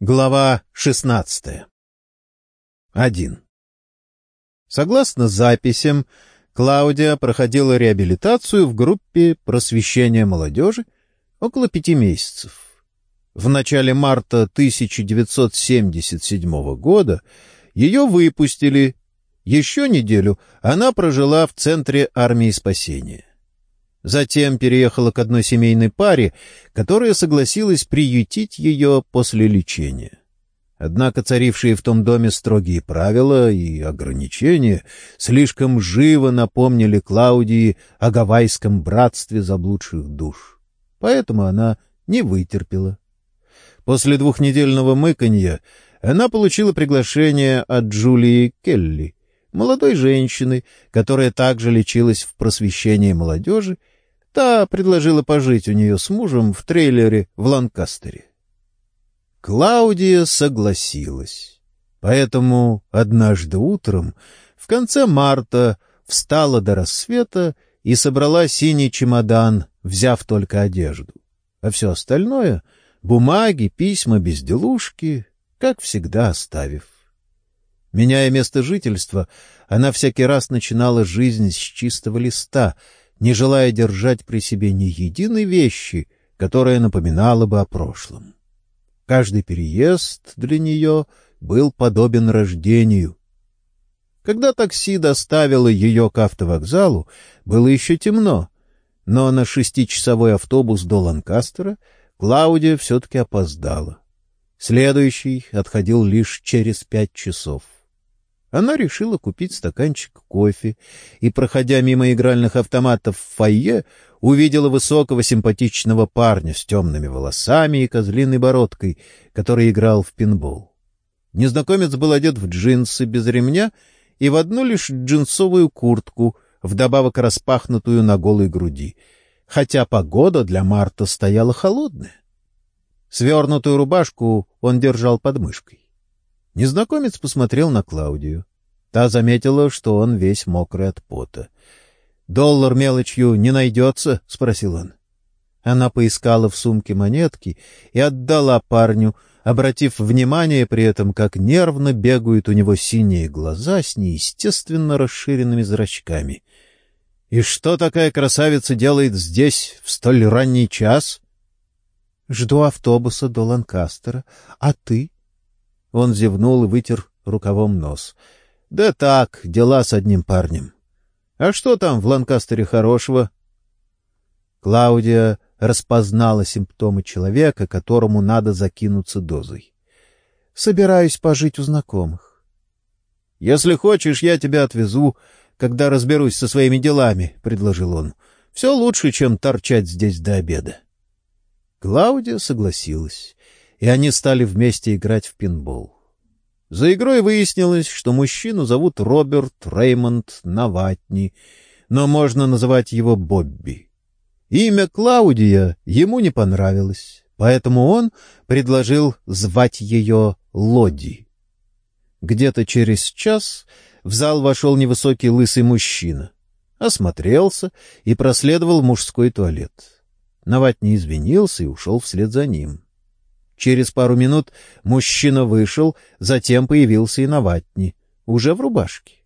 Глава 16. 1. Согласно записям, Клаудия проходила реабилитацию в группе просвещения молодежи около пяти месяцев. В начале марта 1977 года ее выпустили. Еще неделю она прожила в Центре армии спасения. Затем переехала к одной семейной паре, которая согласилась приютить ее после лечения. Однако царившие в том доме строгие правила и ограничения слишком живо напомнили Клаудии о гавайском братстве заблудших душ. Поэтому она не вытерпела. После двухнедельного мыканья она получила приглашение от Джулии Келли, молодой женщины, которая также лечилась в просвещении молодежи Та предложила пожить у нее с мужем в трейлере в Ланкастере. Клаудия согласилась. Поэтому однажды утром, в конце марта, встала до рассвета и собрала синий чемодан, взяв только одежду. А все остальное — бумаги, письма, безделушки — как всегда оставив. Меняя место жительства, она всякий раз начинала жизнь с чистого листа — не желая держать при себе ни единой вещи, которая напоминала бы о прошлом. Каждый переезд для нее был подобен рождению. Когда такси доставило ее к автовокзалу, было еще темно, но на шестичасовой автобус до Ланкастера Клаудия все-таки опоздала. Следующий отходил лишь через пять часов. Она решила купить стаканчик кофе и, проходя мимо игральных автоматов в фойе, увидела высокого симпатичного парня с темными волосами и козлиной бородкой, который играл в пинбол. Незнакомец был одет в джинсы без ремня и в одну лишь джинсовую куртку, вдобавок распахнутую на голой груди, хотя погода для марта стояла холодная. Свернутую рубашку он держал под мышкой. Незнакомец посмотрел на Клаудию. Та заметила, что он весь мокрый от пота. «Доллар мелочью не найдется?» — спросил он. Она поискала в сумке монетки и отдала парню, обратив внимание при этом, как нервно бегают у него синие глаза с неестественно расширенными зрачками. «И что такая красавица делает здесь в столь ранний час?» «Жду автобуса до Ланкастера. А ты?» Он зевнул и вытер рукавом нос. — Да так, дела с одним парнем. — А что там в Ланкастере хорошего? Клаудия распознала симптомы человека, которому надо закинуться дозой. — Собираюсь пожить у знакомых. — Если хочешь, я тебя отвезу, когда разберусь со своими делами, — предложил он. — Все лучше, чем торчать здесь до обеда. Клаудия согласилась и они стали вместе играть в пинбол. За игрой выяснилось, что мужчину зовут Роберт Реймонд Наватни, но можно называть его Бобби. Имя Клаудия ему не понравилось, поэтому он предложил звать ее Лоди. Где-то через час в зал вошел невысокий лысый мужчина, осмотрелся и проследовал мужской туалет. Наватни извинился и ушел вслед за ним. Через пару минут мужчина вышел, затем появился и на ватне, уже в рубашке.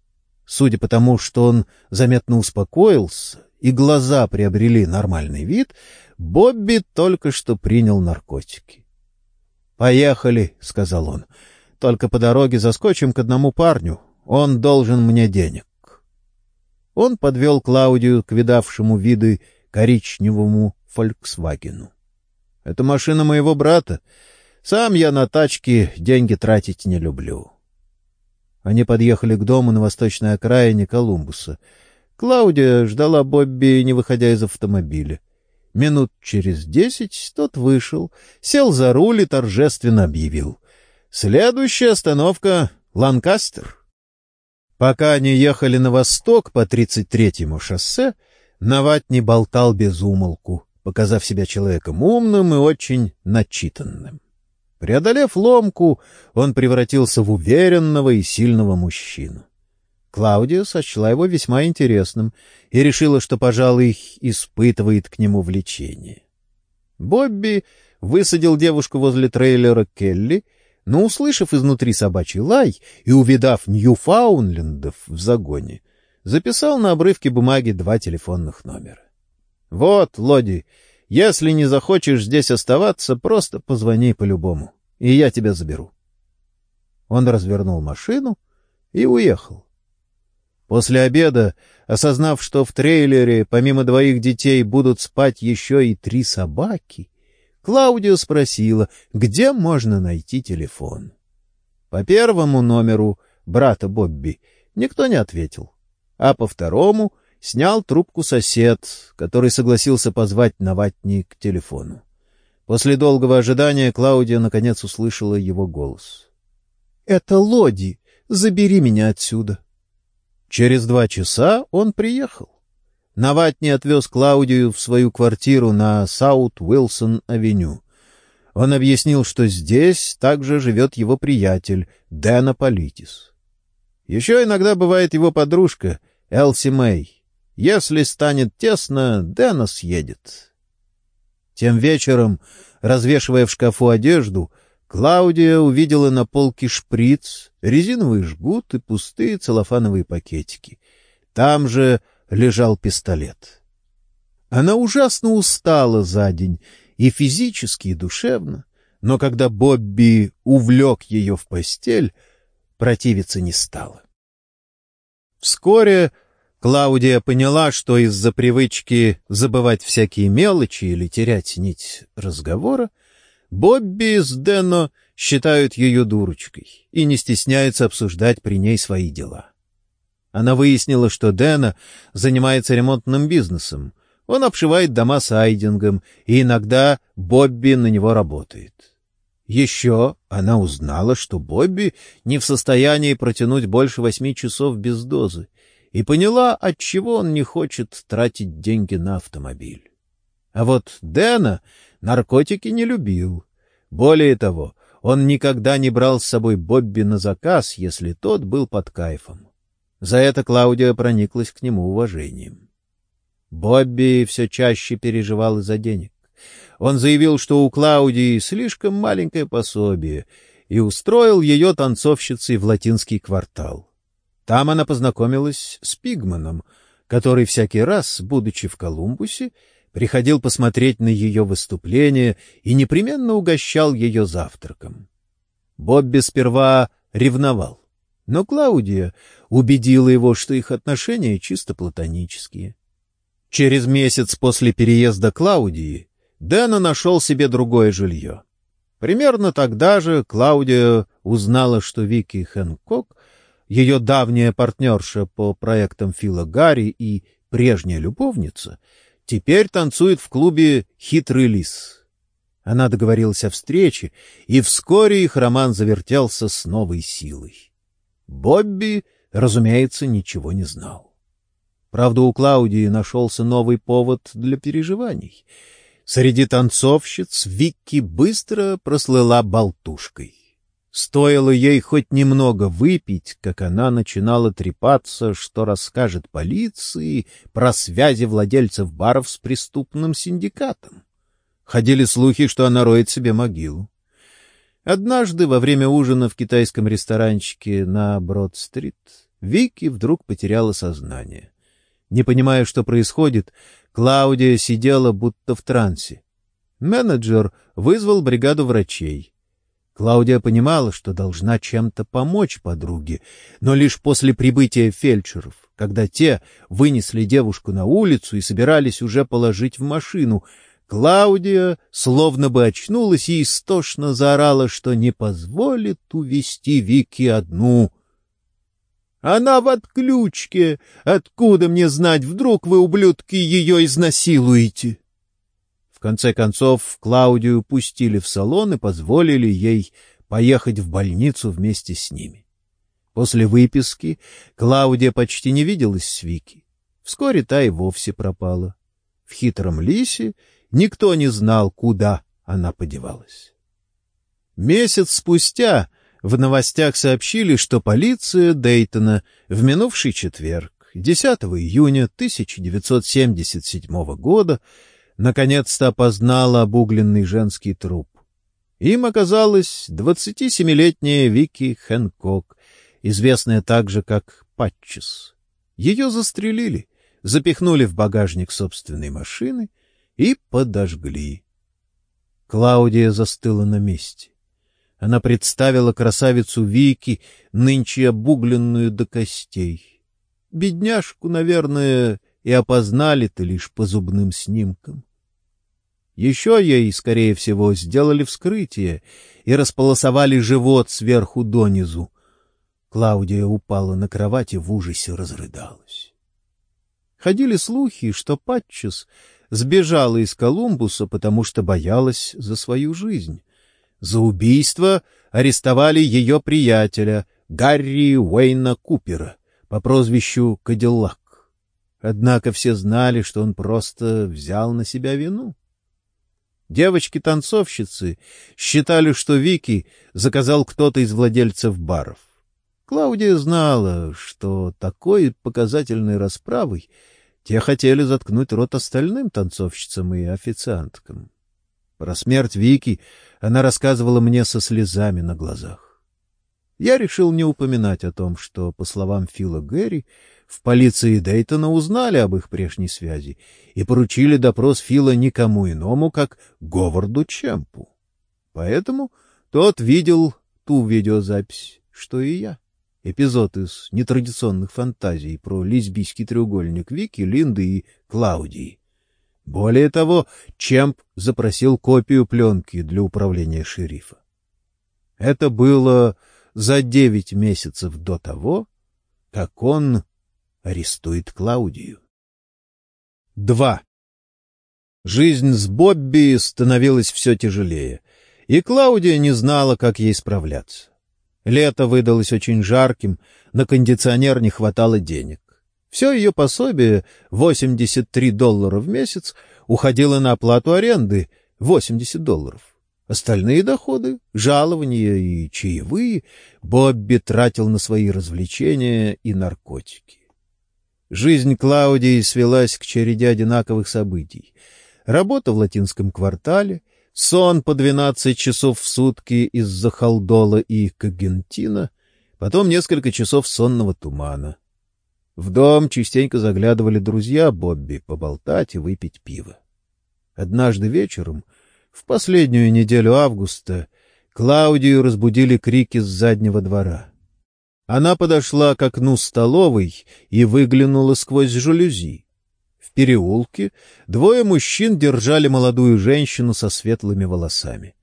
Судя по тому, что он заметно успокоился и глаза приобрели нормальный вид, Бобби только что принял наркотики. «Поехали», — сказал он. «Только по дороге заскочим к одному парню. Он должен мне денег». Он подвел Клаудию к видавшему виды коричневому «Фольксвагену». Это машина моего брата. Сам я на тачке деньги тратить не люблю. Они подъехали к дому на восточной окраине Колумбуса. Клаудия ждала Бобби, не выходя из автомобиля. Минут через десять тот вышел, сел за руль и торжественно объявил. «Следующая остановка — Ланкастер». Пока они ехали на восток по 33-му шоссе, Наватни болтал без умолку показав себя человеком умным и очень начитанным. Преодолев ломку, он превратился в уверенного и сильного мужчину. Клаудия сочла его весьма интересным и решила, что, пожалуй, испытывает к нему влечение. Бобби высадил девушку возле трейлера Келли но, услышав изнутри собачий лай и увидав Ньюфаунлендов в загоне, записал на обрывке бумаги два телефонных номера. — Вот, Лоди, если не захочешь здесь оставаться, просто позвони по-любому, и я тебя заберу. Он развернул машину и уехал. После обеда, осознав, что в трейлере помимо двоих детей будут спать еще и три собаки, Клаудио спросила, где можно найти телефон. По первому номеру брата Бобби никто не ответил, а по второму снял трубку сосед, который согласился позвать Наватни к телефону. После долгого ожидания Клаудия наконец услышала его голос. — Это Лоди. Забери меня отсюда. Через два часа он приехал. Наватни отвез Клаудию в свою квартиру на Саут-Уилсон-авеню. Он объяснил, что здесь также живет его приятель Дэна Политис. Еще иногда бывает его подружка Элси Мэй. Если станет тесно, Дэна съедет. Тем вечером, развешивая в шкафу одежду, Клаудия увидела на полке шприц, резиновый жгут и пустые целлофановые пакетики. Там же лежал пистолет. Она ужасно устала за день, и физически, и душевно, но когда Бобби увлек ее в постель, противиться не стала. Вскоре Клаудия поняла, что из-за привычки забывать всякие мелочи или терять нить разговора, Бобби с Денно считают ее дурочкой и не стесняются обсуждать при ней свои дела. Она выяснила, что Дэна занимается ремонтным бизнесом. Он обшивает дома сайдингом, и иногда Бобби на него работает. Еще она узнала, что Бобби не в состоянии протянуть больше восьми часов без дозы, и поняла, отчего он не хочет тратить деньги на автомобиль. А вот Дэна наркотики не любил. Более того, он никогда не брал с собой Бобби на заказ, если тот был под кайфом. За это Клаудия прониклась к нему уважением. Бобби все чаще переживал из-за денег. Он заявил, что у Клаудии слишком маленькое пособие, и устроил ее танцовщицей в латинский квартал. Там она познакомилась с Пигманом, который всякий раз, будучи в Колумбусе, приходил посмотреть на ее выступление и непременно угощал ее завтраком. Бобби сперва ревновал. Но Клаудия убедила его, что их отношения чисто платонические. Через месяц после переезда Клаудии Дэна нашел себе другое жилье. Примерно тогда же Клаудия узнала, что Вики Хэнкок, ее давняя партнерша по проектам Фила Гарри и прежняя любовница, теперь танцует в клубе «Хитрый лис». Она договорилась о встрече, и вскоре их роман завертелся с новой силой. Бобби, разумеется, ничего не знал. Правда, у Клаудии нашелся новый повод для переживаний. Среди танцовщиц Викки быстро прослыла болтушкой. Стоило ей хоть немного выпить, как она начинала трепаться, что расскажет полиции про связи владельцев баров с преступным синдикатом. Ходили слухи, что она роет себе могилу. Однажды во время ужина в китайском ресторанчике на Брод-стрит Вики вдруг потеряла сознание. Не понимая, что происходит, Клаудия сидела будто в трансе. Менеджер вызвал бригаду врачей. Клаудия понимала, что должна чем-то помочь подруге, но лишь после прибытия фельдшеров, когда те вынесли девушку на улицу и собирались уже положить в машину — Клаудия словно бы очнулась и истошно заорала, что не позволит увести Вики одну. «Она в отключке! Откуда мне знать, вдруг вы, ублюдки, ее изнасилуете?» В конце концов, Клаудию пустили в салон и позволили ей поехать в больницу вместе с ними. После выписки Клаудия почти не виделась с Вики. Вскоре та и вовсе пропала. В хитром лисе Никто не знал, куда она подевалась. Месяц спустя в новостях сообщили, что полиция Дейтона в минувший четверг, 10 июня 1977 года, наконец-то опознала обугленный женский труп. Им оказалась 27-летняя Вики Хэнкок, известная также как Патчес. Ее застрелили, запихнули в багажник собственной машины и подожгли. Клаудия застыла на месте. Она представила красавицу Вики, нынче обугленную до костей. Бедняжку, наверное, и опознали-то лишь по зубным снимкам. Еще ей, скорее всего, сделали вскрытие и располосовали живот сверху донизу. Клаудия упала на кровать и в ужасе разрыдалась. Ходили слухи, что Патчес сбежала из Колумбуса, потому что боялась за свою жизнь. За убийство арестовали ее приятеля Гарри Уэйна Купера по прозвищу Кадиллак. Однако все знали, что он просто взял на себя вину. Девочки-танцовщицы считали, что Вики заказал кто-то из владельцев баров. Клаудия знала, что такой показательной расправой те хотели заткнуть рот остальным танцовщицам и официанткам. Про смерть Вики она рассказывала мне со слезами на глазах. Я решил не упоминать о том, что, по словам Фила Гэри, в полиции Дейтона узнали об их прежней связи и поручили допрос Фила никому иному, как Говарду Чемпу. Поэтому тот видел ту видеозапись, что и я. Эпизод из нетрадиционных фантазий про лесбийский треугольник Вики, Линды и Клаудии. Более того, Чемп запросил копию пленки для управления шерифа. Это было за девять месяцев до того, как он арестует Клаудию. Два. Жизнь с Бобби становилась все тяжелее, и Клаудия не знала, как ей справляться. Лето выдалось очень жарким, на кондиционер не хватало денег. Все ее пособие, 83 доллара в месяц, уходило на оплату аренды, 80 долларов. Остальные доходы, жалования и чаевые Бобби тратил на свои развлечения и наркотики. Жизнь Клаудии свелась к череде одинаковых событий. Работа в латинском квартале, сон по 12 часов в сутки из-за халдола и кагентина, потом несколько часов сонного тумана — в дом частенько заглядывали друзья Бобби поболтать и выпить пиво. Однажды вечером, в последнюю неделю августа, Клаудию разбудили крики с заднего двора. Она подошла к окну столовой и выглянула сквозь жалюзи. В переулке двое мужчин держали молодую женщину со светлыми волосами.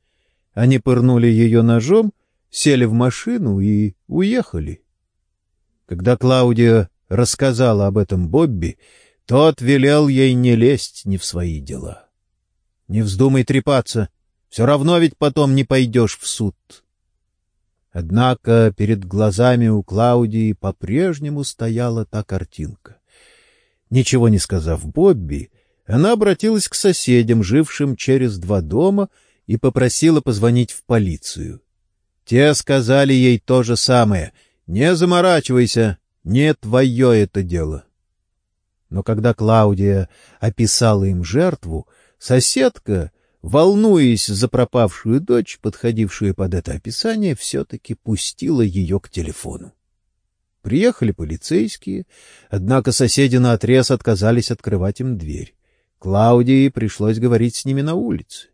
Они пырнули ее ножом, сели в машину и уехали. Когда Клаудия рассказала об этом Бобби, тот велел ей не лезть ни в свои дела. Не вздумай трепаться, все равно ведь потом не пойдешь в суд. Однако перед глазами у Клаудии по-прежнему стояла та картинка. Ничего не сказав Бобби, она обратилась к соседям, жившим через два дома, и попросила позвонить в полицию. Те сказали ей то же самое. «Не заморачивайся, не твое это дело. Но когда Клаудия описала им жертву, соседка, волнуясь за пропавшую дочь, подходившую под это описание, все-таки пустила ее к телефону. Приехали полицейские, однако соседи наотрез отказались открывать им дверь. Клаудии пришлось говорить с ними на улице.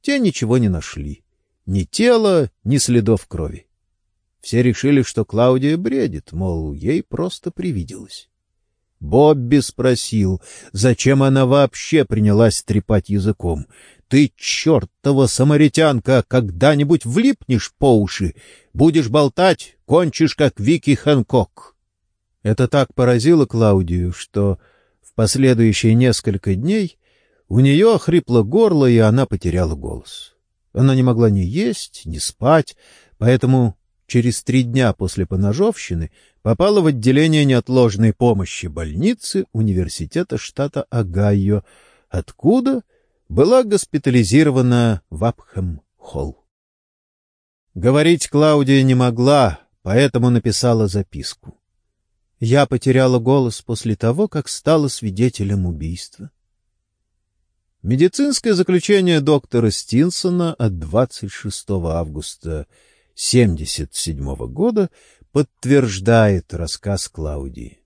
Те ничего не нашли. Ни тела, ни следов крови. Все решили, что Клаудия бредит, мол, ей просто привиделось. Бобби спросил, зачем она вообще принялась трепать языком. «Ты, чертова самаритянка, когда-нибудь влипнешь по уши? Будешь болтать, кончишь, как Вики Хэнкок». Это так поразило Клаудию, что в последующие несколько дней у нее охрипло горло, и она потеряла голос. Она не могла ни есть, ни спать, поэтому через три дня после поножовщины попала в отделение неотложной помощи больницы университета штата Огайо, откуда была госпитализирована в Апхэм-Холл. Говорить Клаудия не могла, поэтому написала записку. Я потеряла голос после того, как стала свидетелем убийства. Медицинское заключение доктора Стинсона от 26 августа 1977 года подтверждает рассказ Клаудии.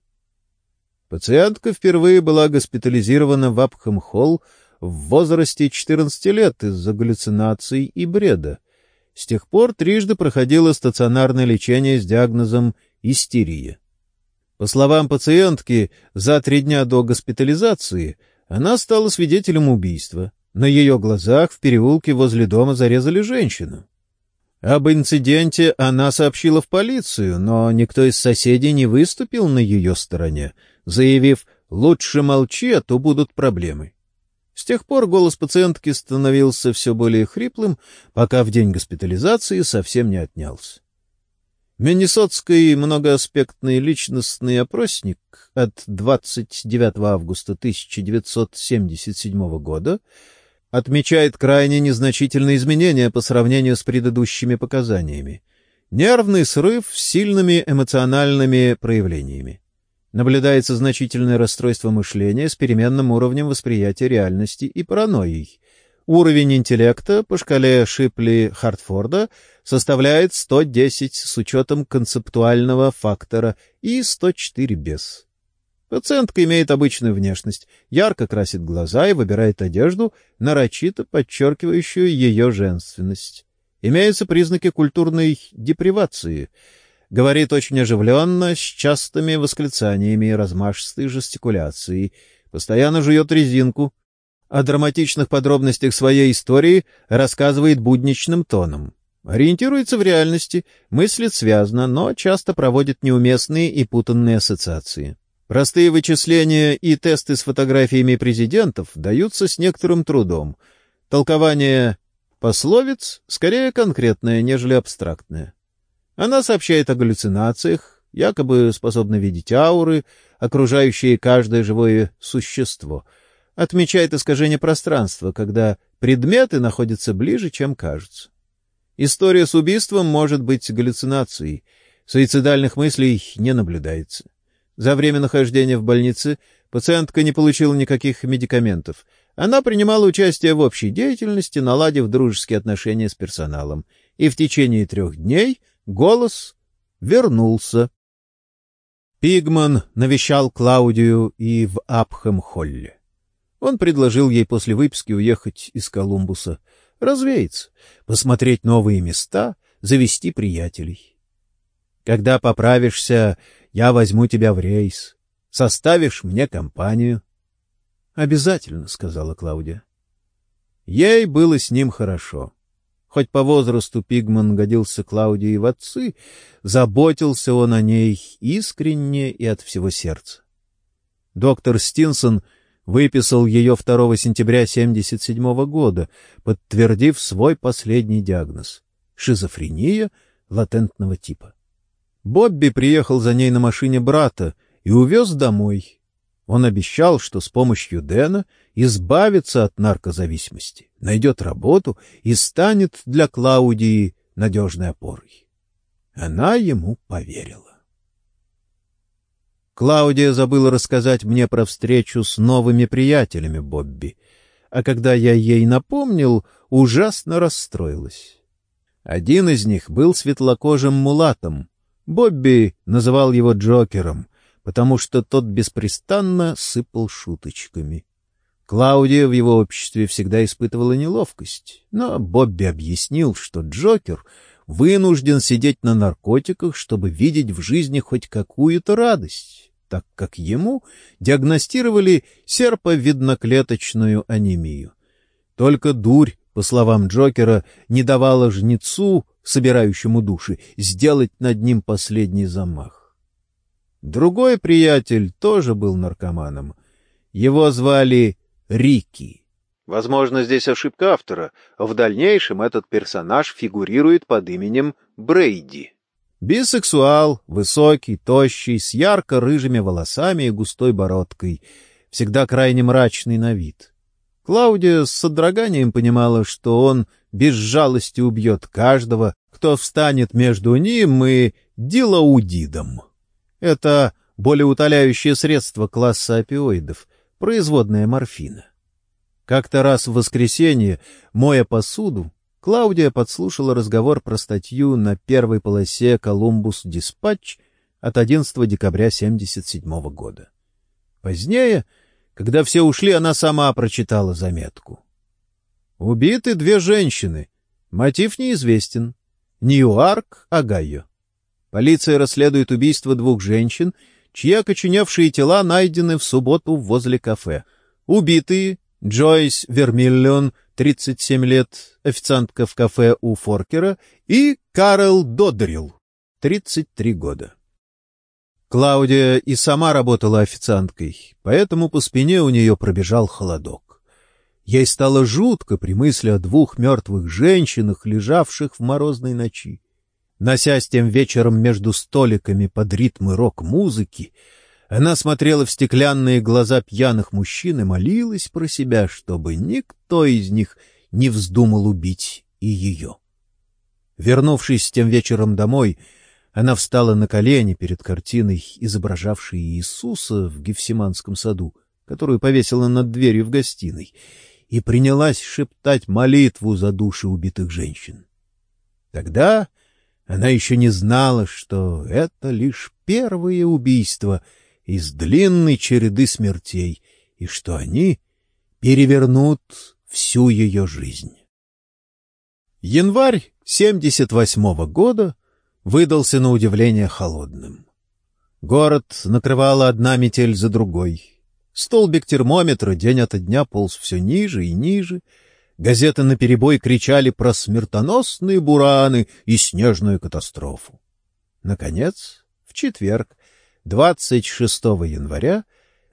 Пациентка впервые была госпитализирована в Апхам-Холл в возрасте 14 лет из-за галлюцинаций и бреда. С тех пор трижды проходила стационарное лечение с диагнозом истерия. По словам пациентки, за три дня до госпитализации – она стала свидетелем убийства. На ее глазах в переулке возле дома зарезали женщину. Об инциденте она сообщила в полицию, но никто из соседей не выступил на ее стороне, заявив «лучше молчи, а то будут проблемы». С тех пор голос пациентки становился все более хриплым, пока в день госпитализации совсем не отнялся. Миннесотский многоаспектный личностный опросник от 29 августа 1977 года отмечает крайне незначительные изменения по сравнению с предыдущими показаниями. Нервный срыв с сильными эмоциональными проявлениями. Наблюдается значительное расстройство мышления с переменным уровнем восприятия реальности и паранойей. Уровень интеллекта по шкале Шипли-Хартфорда составляет 110 с учетом концептуального фактора и 104 без. Пациентка имеет обычную внешность, ярко красит глаза и выбирает одежду, нарочито подчеркивающую ее женственность. Имеются признаки культурной депривации. Говорит очень оживленно, с частыми восклицаниями и размашистой жестикуляцией. Постоянно жует резинку, о драматичных подробностях своей истории рассказывает будничным тоном. Ориентируется в реальности, мыслит связно, но часто проводит неуместные и путанные ассоциации. Простые вычисления и тесты с фотографиями президентов даются с некоторым трудом. Толкование пословиц скорее конкретное, нежели абстрактное. Она сообщает о галлюцинациях, якобы способна видеть ауры, окружающие каждое живое существо — отмечает искажение пространства, когда предметы находятся ближе, чем кажутся. История с убийством может быть галлюцинацией, суицидальных мыслей не наблюдается. За время нахождения в больнице пациентка не получила никаких медикаментов. Она принимала участие в общей деятельности, наладив дружеские отношения с персоналом. И в течение трех дней голос вернулся. Пигман навещал Клаудию и в Апхэм-Холле. Он предложил ей после выписки уехать из Колумбуса, развеяться, посмотреть новые места, завести приятелей. Когда поправишься, я возьму тебя в рейс. Составишь мне компанию. — Обязательно, — сказала Клаудия. Ей было с ним хорошо. Хоть по возрасту Пигман годился Клаудии в отцы, заботился он о ней искренне и от всего сердца. Доктор Стинсон — выписал ее 2 сентября 1977 года, подтвердив свой последний диагноз — шизофрения латентного типа. Бобби приехал за ней на машине брата и увез домой. Он обещал, что с помощью Дэна избавится от наркозависимости, найдет работу и станет для Клаудии надежной опорой. Она ему поверила. Клаудия забыла рассказать мне про встречу с новыми приятелями Бобби, а когда я ей напомнил, ужасно расстроилась. Один из них был светлокожим мулатом. Бобби называл его Джокером, потому что тот беспрестанно сыпал шуточками. Клаудия в его обществе всегда испытывала неловкость, но Бобби объяснил, что Джокер вынужден сидеть на наркотиках, чтобы видеть в жизни хоть какую-то радость так как ему диагностировали серповидноклеточную анемию. Только дурь, по словам Джокера, не давала жнецу, собирающему души, сделать над ним последний замах. Другой приятель тоже был наркоманом. Его звали Рики. Возможно, здесь ошибка автора. В дальнейшем этот персонаж фигурирует под именем Брейди. Бисексуал, высокий, тощий, с ярко-рыжими волосами и густой бородкой, всегда крайне мрачный на вид. Клаудия с содроганием понимала, что он без жалости убьет каждого, кто встанет между ним и дилаудидом. Это более утоляющее средство класса опиоидов, производная морфина. Как-то раз в воскресенье, моя посуду, Клаудия подслушала разговор про статью на первой полосе «Колумбус Диспатч» от 11 декабря 1977 года. Позднее, когда все ушли, она сама прочитала заметку. Убиты две женщины. Мотив неизвестен. Ньюарк, Огайо. Полиция расследует убийство двух женщин, чьи окоченевшие тела найдены в субботу возле кафе. Убитые Джойс Вермиллион, 37 лет, официантка в кафе у Форкера, и Карл Доддрилл, 33 года. Клаудия и сама работала официанткой, поэтому по спине у нее пробежал холодок. Ей стало жутко при мысли о двух мертвых женщинах, лежавших в морозной ночи. Носясь тем вечером между столиками под ритмы рок-музыки, она смотрела в стеклянные глаза пьяных мужчин и молилась про себя, чтобы никто из них не вздумал убить и ее. Вернувшись тем вечером домой, она встала на колени перед картиной, изображавшей Иисуса в Гефсиманском саду, которую повесила над дверью в гостиной, и принялась шептать молитву за души убитых женщин. Тогда она еще не знала, что это лишь первое убийство — из длинной череды смертей, и что они перевернут всю ее жизнь. Январь 78-го года выдался на удивление холодным. Город накрывала одна метель за другой. Столбик термометра день ото дня полз все ниже и ниже. Газеты наперебой кричали про смертоносные бураны и снежную катастрофу. Наконец, в четверг, 26 января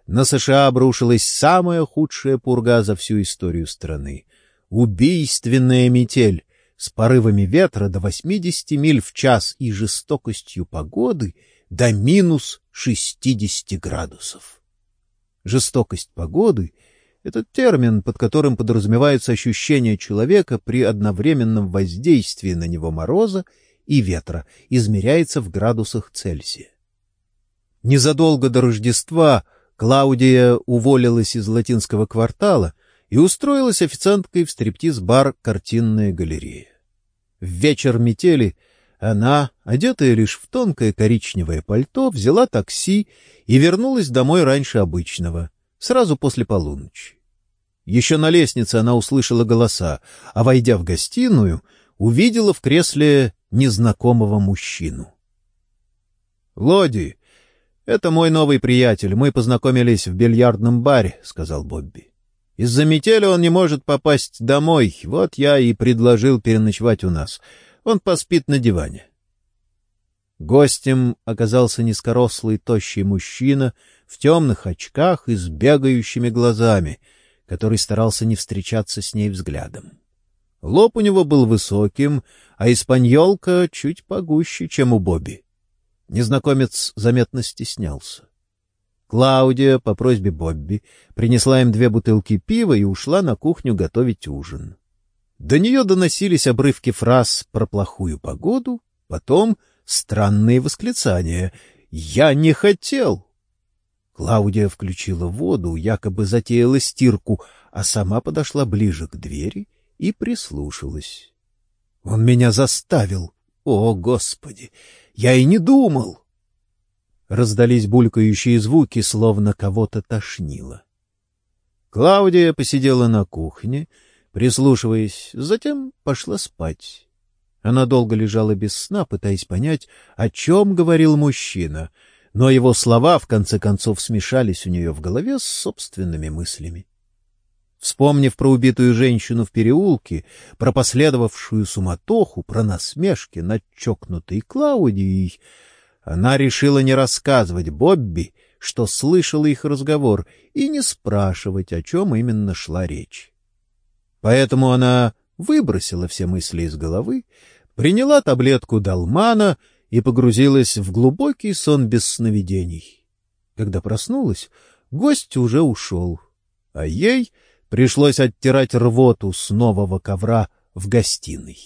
на США обрушилась самая худшая пурга за всю историю страны. Убийственная метель с порывами ветра до 80 миль в час и жестокостью погоды до минус 60 градусов. Жестокость погоды — это термин, под которым подразумевается ощущение человека при одновременном воздействии на него мороза и ветра, измеряется в градусах Цельсия. Незадолго до Рождества Клаудия уволилась из латинского квартала и устроилась официанткой в стриптиз-бар «Картинная галерея». В вечер метели она, одетая лишь в тонкое коричневое пальто, взяла такси и вернулась домой раньше обычного, сразу после полуночи. Еще на лестнице она услышала голоса, а, войдя в гостиную, увидела в кресле незнакомого мужчину. — Лоди, «Это мой новый приятель. Мы познакомились в бильярдном баре», — сказал Бобби. «Из-за метели он не может попасть домой. Вот я и предложил переночевать у нас. Он поспит на диване». Гостем оказался низкорослый тощий мужчина в темных очках и с бегающими глазами, который старался не встречаться с ней взглядом. Лоб у него был высоким, а испаньолка чуть погуще, чем у Бобби. Незнакомец заметно стеснялся. Клаудия по просьбе Бобби принесла им две бутылки пива и ушла на кухню готовить ужин. До нее доносились обрывки фраз про плохую погоду, потом странные восклицания «Я не хотел!». Клаудия включила воду, якобы затеяла стирку, а сама подошла ближе к двери и прислушалась. «Он меня заставил! О, Господи! Я и не думал. Раздались булькающие звуки, словно кого-то тошнило. Клаудия посидела на кухне, прислушиваясь, затем пошла спать. Она долго лежала без сна, пытаясь понять, о чем говорил мужчина, но его слова, в конце концов, смешались у нее в голове с собственными мыслями. Вспомнив про убитую женщину в переулке, про последовавшую суматоху, про насмешки над чокнутой Клаудией, она решила не рассказывать Бобби, что слышала их разговор, и не спрашивать, о чем именно шла речь. Поэтому она выбросила все мысли из головы, приняла таблетку Далмана и погрузилась в глубокий сон без сновидений. Когда проснулась, гость уже ушел, а ей — Пришлось оттирать рвоту с нового ковра в гостиной.